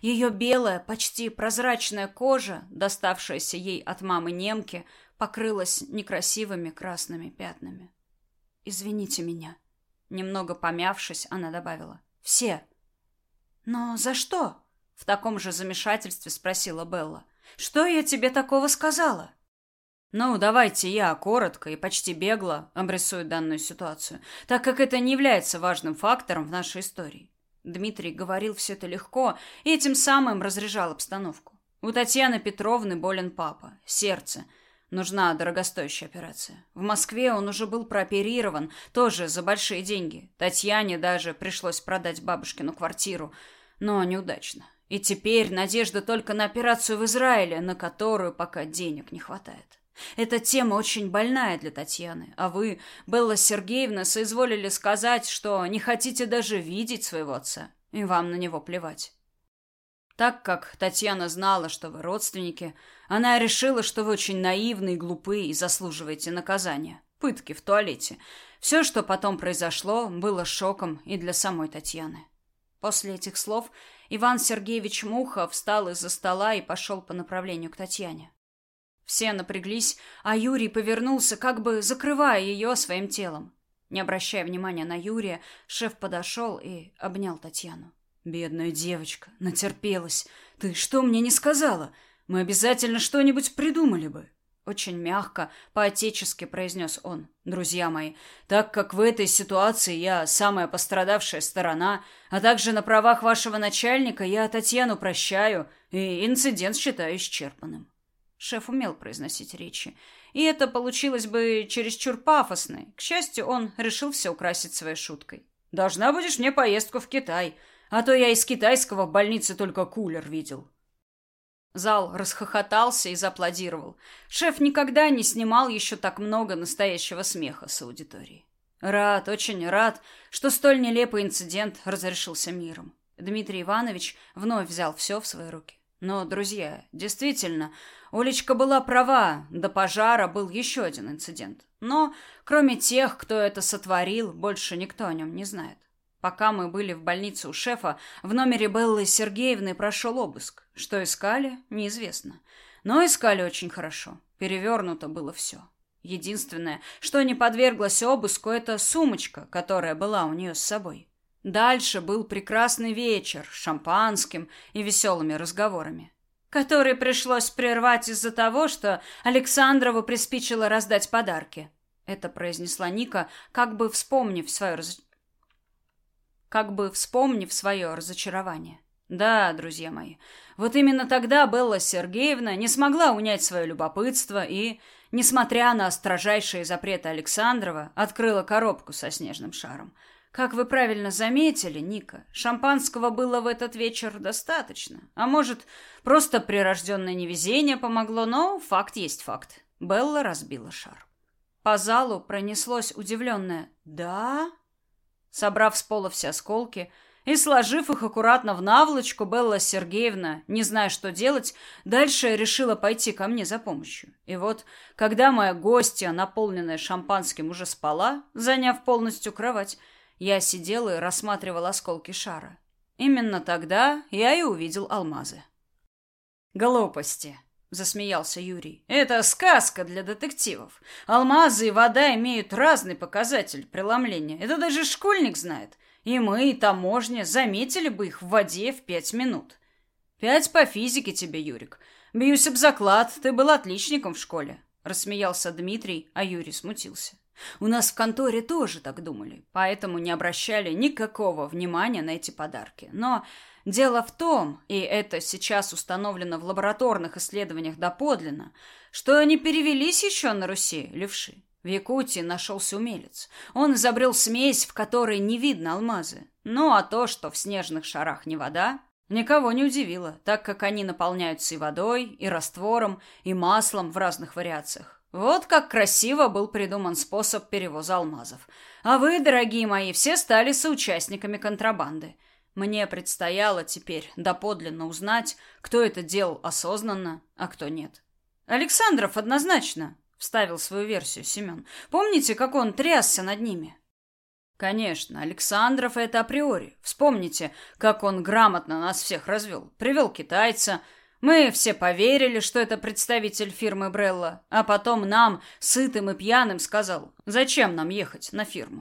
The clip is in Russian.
Ее белая, почти прозрачная кожа, доставшаяся ей от мамы немки, покрылась некрасивыми красными пятнами. «Извините меня», — немного помявшись, она добавила. «Все». «Но за что?» — в таком же замешательстве спросила Белла. «Что я тебе такого сказала?» Ну, давайте я коротко и почти бегло обрисую данную ситуацию, так как это не является важным фактором в нашей истории. Дмитрий говорил все это легко и этим самым разряжал обстановку. У Татьяны Петровны болен папа, сердце. Нужна дорогостоящая операция. В Москве он уже был прооперирован, тоже за большие деньги. Татьяне даже пришлось продать бабушкину квартиру, но неудачно. И теперь надежда только на операцию в Израиле, на которую пока денег не хватает. Эта тема очень больная для Татьяны, а вы, Белла Сергеевна, соизволили сказать, что не хотите даже видеть своего отца, и вам на него плевать. Так как Татьяна знала, что вы родственники, она решила, что вы очень наивны и глупы и заслуживаете наказания. Пытки в туалете. Все, что потом произошло, было шоком и для самой Татьяны. После этих слов Иван Сергеевич Муха встал из-за стола и пошел по направлению к Татьяне. Все напряглись, а Юрий повернулся, как бы закрывая ее своим телом. Не обращая внимания на Юрия, шеф подошел и обнял Татьяну. «Бедная девочка, натерпелась. Ты что мне не сказала? Мы обязательно что-нибудь придумали бы». Очень мягко, по-отечески произнес он. «Друзья мои, так как в этой ситуации я самая пострадавшая сторона, а также на правах вашего начальника я Татьяну прощаю и инцидент считаю исчерпанным. Шеф умел произносить речи, и это получилось бы чересчур пафосно. К счастью, он решил все украсить своей шуткой. «Должна будешь мне поездку в Китай, а то я из китайского в больнице только кулер видел». Зал расхохотался и зааплодировал. Шеф никогда не снимал еще так много настоящего смеха с аудиторией. Рад, очень рад, что столь нелепый инцидент разрешился миром. Дмитрий Иванович вновь взял все в свои руки. Но, друзья, действительно, Олечка была права, до пожара был еще один инцидент. Но, кроме тех, кто это сотворил, больше никто о нем не знает. Пока мы были в больнице у шефа, в номере Беллы Сергеевны прошел обыск. Что искали, неизвестно. Но искали очень хорошо. Перевернуто было все. Единственное, что не подверглось обыску, это сумочка, которая была у нее с собой. Дальше был прекрасный вечер с шампанским и веселыми разговорами который пришлось прервать из-за того, что Александрову приспичило раздать подарки. Это произнесла Ника, как бы вспомнив свое раз... как бы вспомнив свое разочарование. Да, друзья мои, вот именно тогда Белла Сергеевна не смогла унять свое любопытство и, несмотря на строжайшие запреты Александрова, открыла коробку со снежным шаром – как вы правильно заметили, Ника, шампанского было в этот вечер достаточно. А может, просто прирожденное невезение помогло, но факт есть факт. Белла разбила шар. По залу пронеслось удивленное «Да?». Собрав с пола все осколки и сложив их аккуратно в наволочку, Белла Сергеевна, не зная, что делать, дальше решила пойти ко мне за помощью. И вот, когда моя гостья, наполненная шампанским, уже спала, заняв полностью кровать, я сидел и рассматривал осколки шара. Именно тогда я и увидел алмазы. «Глупости!» — засмеялся Юрий. «Это сказка для детективов. Алмазы и вода имеют разный показатель преломления. Это даже школьник знает. И мы, и таможня, заметили бы их в воде в пять минут. Пять по физике тебе, Юрик. Бьюсь об заклад, ты был отличником в школе». Рассмеялся Дмитрий, а Юрий смутился. У нас в конторе тоже так думали, поэтому не обращали никакого внимания на эти подарки. Но дело в том, и это сейчас установлено в лабораторных исследованиях доподлинно, что не перевелись еще на Руси левши. В Якутии нашелся умелец. Он изобрел смесь, в которой не видно алмазы. Ну а то, что в снежных шарах не вода, никого не удивило, так как они наполняются и водой, и раствором, и маслом в разных вариациях. Вот как красиво был придуман способ перевоза алмазов. А вы, дорогие мои, все стали соучастниками контрабанды. Мне предстояло теперь доподлинно узнать, кто это делал осознанно, а кто нет. Александров однозначно, вставил свою версию Семен. Помните, как он трясся над ними? Конечно, Александров это априори. Вспомните, как он грамотно нас всех развел. Привел китайца. Мы все поверили, что это представитель фирмы Брелла, а потом нам, сытым и пьяным, сказал, зачем нам ехать на фирму.